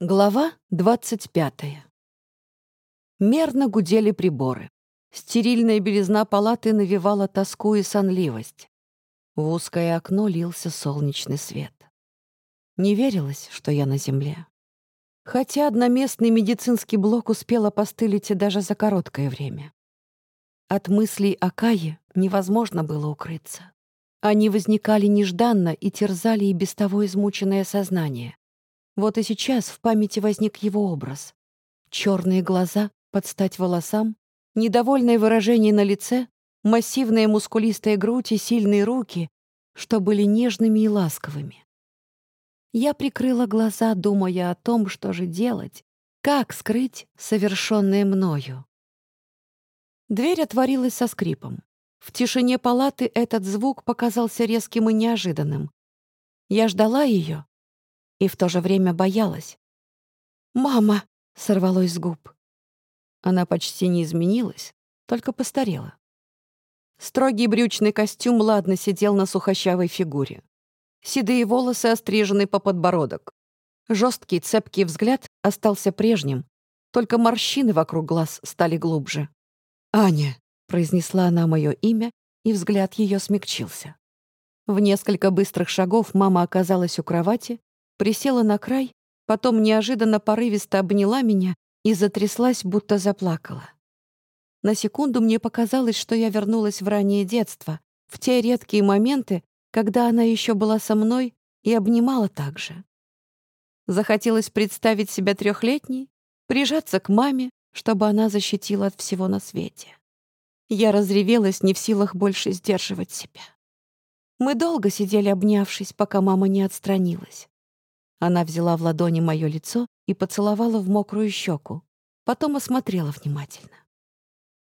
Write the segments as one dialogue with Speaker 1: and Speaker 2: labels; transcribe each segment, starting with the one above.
Speaker 1: Глава 25. Мерно гудели приборы. Стерильная белизна палаты навевала тоску и сонливость. В узкое окно лился солнечный свет. Не верилось, что я на земле. Хотя одноместный медицинский блок успел опостылить и даже за короткое время. От мыслей о Кае невозможно было укрыться. Они возникали нежданно и терзали и без того измученное сознание. Вот и сейчас в памяти возник его образ. Черные глаза под стать волосам, недовольное выражение на лице, массивная мускулистая грудь и сильные руки, что были нежными и ласковыми. Я прикрыла глаза, думая о том, что же делать, как скрыть совершенное мною. Дверь отворилась со скрипом. В тишине палаты этот звук показался резким и неожиданным. Я ждала ее, и в то же время боялась. «Мама!» — сорвалось с губ. Она почти не изменилась, только постарела. Строгий брючный костюм ладно сидел на сухощавой фигуре. Седые волосы острижены по подбородок. Жесткий цепкий взгляд остался прежним, только морщины вокруг глаз стали глубже. «Аня!» — произнесла она мое имя, и взгляд ее смягчился. В несколько быстрых шагов мама оказалась у кровати, присела на край, потом неожиданно порывисто обняла меня и затряслась, будто заплакала. На секунду мне показалось, что я вернулась в раннее детство, в те редкие моменты, когда она еще была со мной и обнимала так же. Захотелось представить себя трехлетней, прижаться к маме, чтобы она защитила от всего на свете. Я разревелась, не в силах больше сдерживать себя. Мы долго сидели, обнявшись, пока мама не отстранилась. Она взяла в ладони мое лицо и поцеловала в мокрую щеку, потом осмотрела внимательно.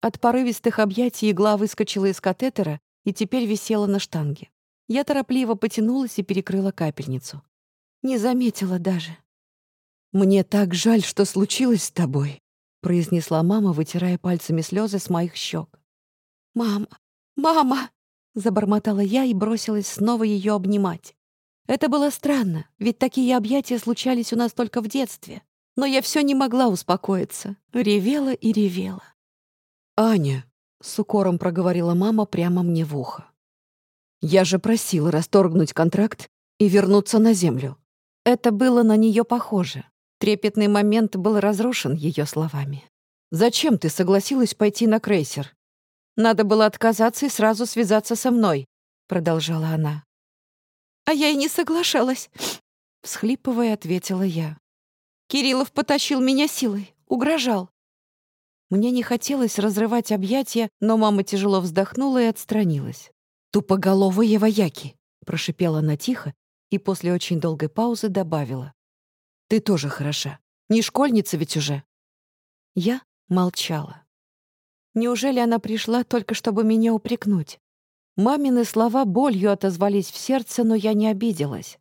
Speaker 1: От порывистых объятий игла выскочила из катетера и теперь висела на штанге. Я торопливо потянулась и перекрыла капельницу. Не заметила даже. «Мне так жаль, что случилось с тобой», — произнесла мама, вытирая пальцами слезы с моих щек. «Мама! Мама!» — забормотала я и бросилась снова ее обнимать. Это было странно, ведь такие объятия случались у нас только в детстве. Но я все не могла успокоиться. Ревела и ревела. «Аня», — с укором проговорила мама прямо мне в ухо. «Я же просила расторгнуть контракт и вернуться на землю». Это было на нее похоже. Трепетный момент был разрушен ее словами. «Зачем ты согласилась пойти на крейсер?» «Надо было отказаться и сразу связаться со мной», — продолжала она. «А я и не соглашалась», — всхлипывая, ответила я. «Кириллов потащил меня силой, угрожал». Мне не хотелось разрывать объятия, но мама тяжело вздохнула и отстранилась. «Тупоголовые вояки!» — прошипела она тихо и после очень долгой паузы добавила. «Ты тоже хороша. Не школьница ведь уже». Я молчала. Неужели она пришла только чтобы меня упрекнуть? Мамины слова болью отозвались в сердце, но я не обиделась.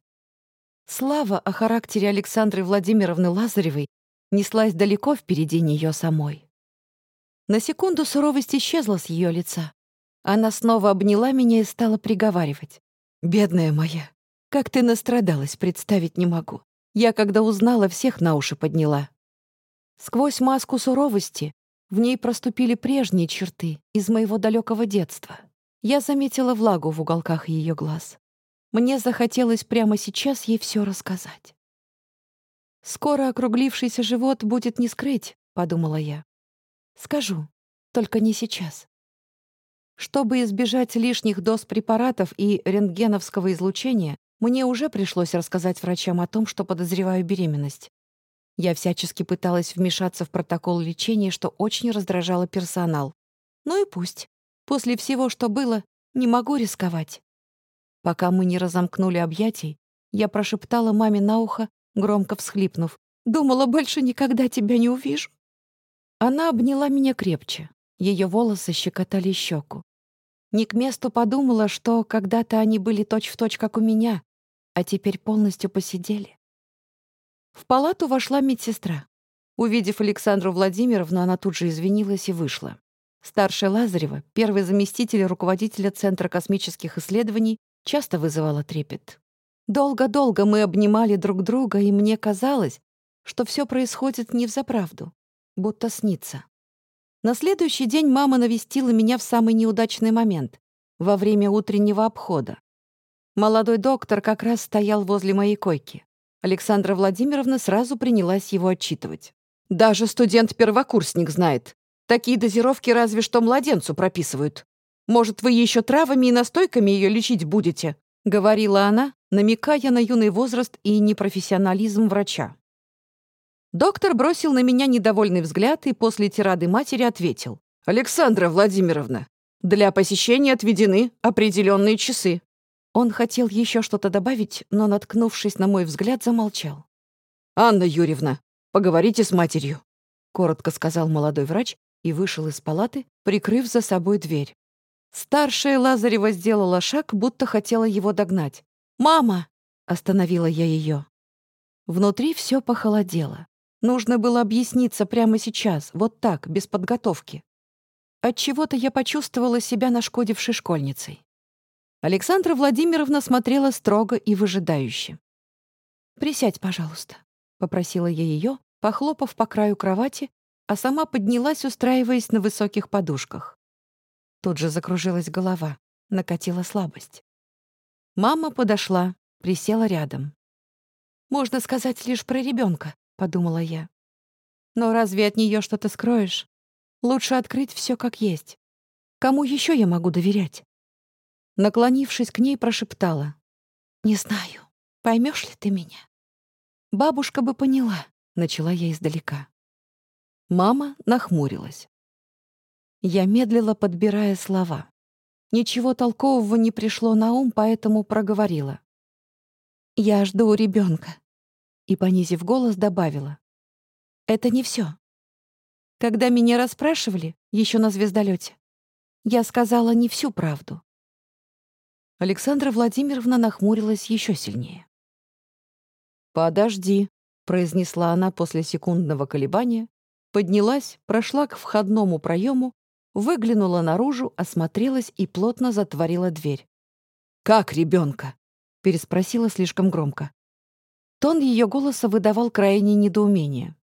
Speaker 1: Слава о характере Александры Владимировны Лазаревой неслась далеко впереди нее самой. На секунду суровость исчезла с ее лица. Она снова обняла меня и стала приговаривать. «Бедная моя, как ты настрадалась, представить не могу. Я, когда узнала, всех на уши подняла». Сквозь маску суровости в ней проступили прежние черты из моего далекого детства. Я заметила влагу в уголках ее глаз. Мне захотелось прямо сейчас ей все рассказать. «Скоро округлившийся живот будет не скрыть», — подумала я. «Скажу, только не сейчас». Чтобы избежать лишних доз препаратов и рентгеновского излучения, мне уже пришлось рассказать врачам о том, что подозреваю беременность. Я всячески пыталась вмешаться в протокол лечения, что очень раздражало персонал. Ну и пусть. После всего, что было, не могу рисковать. Пока мы не разомкнули объятий, я прошептала маме на ухо, громко всхлипнув. «Думала, больше никогда тебя не увижу». Она обняла меня крепче. Ее волосы щекотали щеку. Не к месту подумала, что когда-то они были точь-в-точь, точь, как у меня, а теперь полностью посидели. В палату вошла медсестра. Увидев Александру Владимировну, она тут же извинилась и вышла. Старшая Лазарева, первый заместитель руководителя Центра космических исследований, часто вызывала трепет. Долго-долго мы обнимали друг друга, и мне казалось, что все происходит не взаправду, будто снится. На следующий день мама навестила меня в самый неудачный момент, во время утреннего обхода. Молодой доктор как раз стоял возле моей койки. Александра Владимировна сразу принялась его отчитывать. «Даже студент-первокурсник знает. Такие дозировки разве что младенцу прописывают. Может, вы еще травами и настойками ее лечить будете?» — говорила она, намекая на юный возраст и непрофессионализм врача. Доктор бросил на меня недовольный взгляд и после тирады матери ответил. «Александра Владимировна, для посещения отведены определенные часы». Он хотел еще что-то добавить, но, наткнувшись на мой взгляд, замолчал. «Анна Юрьевна, поговорите с матерью», — коротко сказал молодой врач и вышел из палаты, прикрыв за собой дверь. Старшая Лазарева сделала шаг, будто хотела его догнать. «Мама!» — остановила я ее. Внутри все похолодело. Нужно было объясниться прямо сейчас, вот так, без подготовки. Отчего-то я почувствовала себя нашкодившей школьницей. Александра Владимировна смотрела строго и выжидающе. «Присядь, пожалуйста», — попросила я ее, похлопав по краю кровати, а сама поднялась, устраиваясь на высоких подушках. Тут же закружилась голова, накатила слабость. Мама подошла, присела рядом. «Можно сказать лишь про ребенка, подумала я. Но разве от нее что-то скроешь? Лучше открыть все как есть. Кому еще я могу доверять? Наклонившись к ней, прошептала. «Не знаю, поймешь ли ты меня?» «Бабушка бы поняла», — начала я издалека. Мама нахмурилась. Я медлила, подбирая слова. Ничего толкового не пришло на ум, поэтому проговорила. «Я жду ребенка и, понизив голос, добавила. «Это не все. Когда меня расспрашивали, еще на звездолете, я сказала не всю правду». Александра Владимировна нахмурилась еще сильнее. «Подожди», — произнесла она после секундного колебания, поднялась, прошла к входному проему, выглянула наружу, осмотрелась и плотно затворила дверь. «Как ребенка? переспросила слишком громко. Тон ее голоса выдавал крайнее недоумение.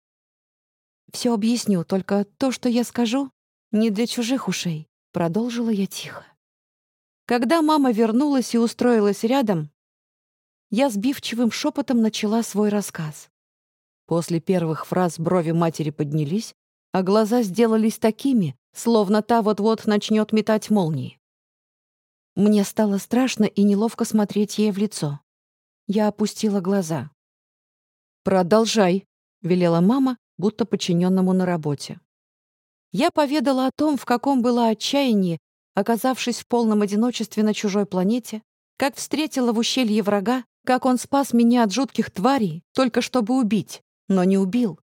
Speaker 1: «Все объясню, только то, что я скажу, не для чужих ушей», — продолжила я тихо. Когда мама вернулась и устроилась рядом, я сбивчивым шепотом начала свой рассказ. После первых фраз брови матери поднялись, а глаза сделались такими, словно та вот-вот начнет метать молнии. Мне стало страшно и неловко смотреть ей в лицо. Я опустила глаза. «Продолжай», — велела мама, будто подчиненному на работе. Я поведала о том, в каком было отчаянии, оказавшись в полном одиночестве на чужой планете, как встретила в ущелье врага, как он спас меня от жутких тварей, только чтобы убить, но не убил.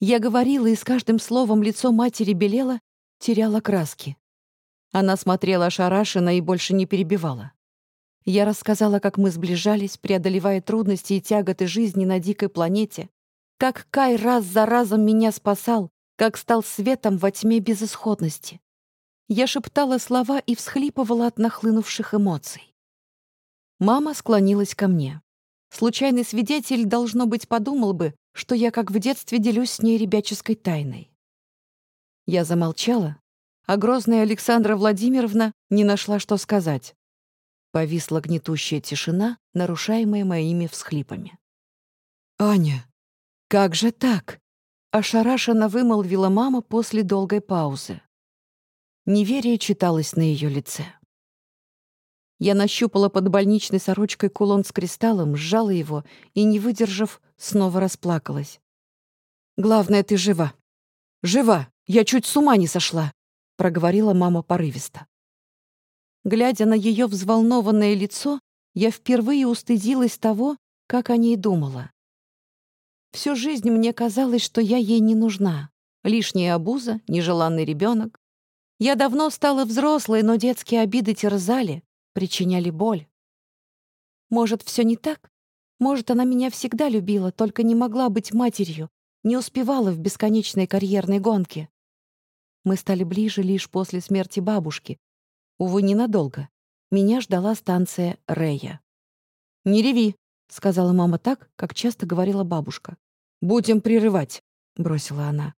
Speaker 1: Я говорила, и с каждым словом лицо матери белело, теряло краски. Она смотрела ошарашенно и больше не перебивала. Я рассказала, как мы сближались, преодолевая трудности и тяготы жизни на дикой планете, как Кай раз за разом меня спасал, как стал светом во тьме безысходности. Я шептала слова и всхлипывала от нахлынувших эмоций. Мама склонилась ко мне. Случайный свидетель, должно быть, подумал бы, что я, как в детстве, делюсь с ней ребяческой тайной. Я замолчала, а грозная Александра Владимировна не нашла, что сказать. Повисла гнетущая тишина, нарушаемая моими всхлипами. «Аня, как же так?» — ошарашенно вымолвила мама после долгой паузы. Неверие читалось на ее лице. Я нащупала под больничной сорочкой кулон с кристаллом, сжала его и, не выдержав, снова расплакалась. «Главное, ты жива. Жива! Я чуть с ума не сошла!» — проговорила мама порывисто. Глядя на ее взволнованное лицо, я впервые устыдилась того, как о ней думала. Всю жизнь мне казалось, что я ей не нужна. Лишняя обуза, нежеланный ребенок. Я давно стала взрослой, но детские обиды терзали, причиняли боль. Может, все не так? Может, она меня всегда любила, только не могла быть матерью, не успевала в бесконечной карьерной гонке. Мы стали ближе лишь после смерти бабушки, Увы, ненадолго. Меня ждала станция Рея. «Не реви», — сказала мама так, как часто говорила бабушка. Будем прерывать», — бросила она.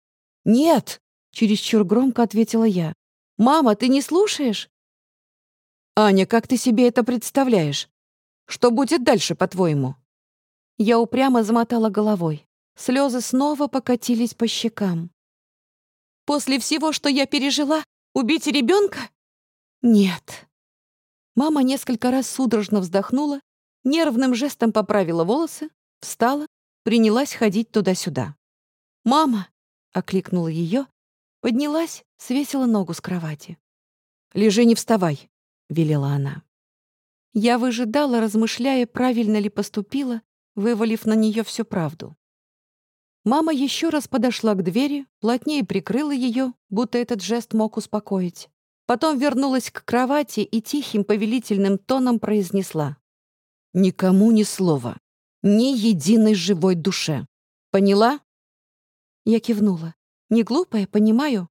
Speaker 1: «Нет!» — чересчур громко ответила я. «Мама, ты не слушаешь?» «Аня, как ты себе это представляешь? Что будет дальше, по-твоему?» Я упрямо замотала головой. Слезы снова покатились по щекам. «После всего, что я пережила, убить ребенка? Нет». Мама несколько раз судорожно вздохнула, нервным жестом поправила волосы, встала, принялась ходить туда-сюда. «Мама!» — окликнула ее, поднялась, свесила ногу с кровати. «Лежи, не вставай!» — велела она. Я выжидала, размышляя, правильно ли поступила, вывалив на нее всю правду. Мама еще раз подошла к двери, плотнее прикрыла ее, будто этот жест мог успокоить. Потом вернулась к кровати и тихим повелительным тоном произнесла. «Никому ни слова, ни единой живой душе. Поняла?» Я кивнула. «Не глупая, понимаю».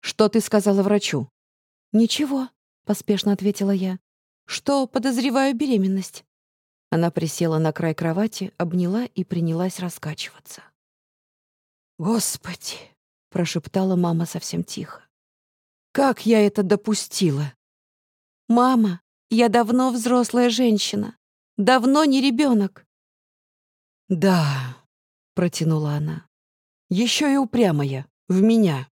Speaker 1: «Что ты сказала врачу?» «Ничего», — поспешно ответила я. «Что, подозреваю беременность». Она присела на край кровати, обняла и принялась раскачиваться. «Господи!» — прошептала мама совсем тихо. «Как я это допустила?» «Мама, я давно взрослая женщина. Давно не ребенок. «Да», — протянула она, — «еще и упрямая, в меня».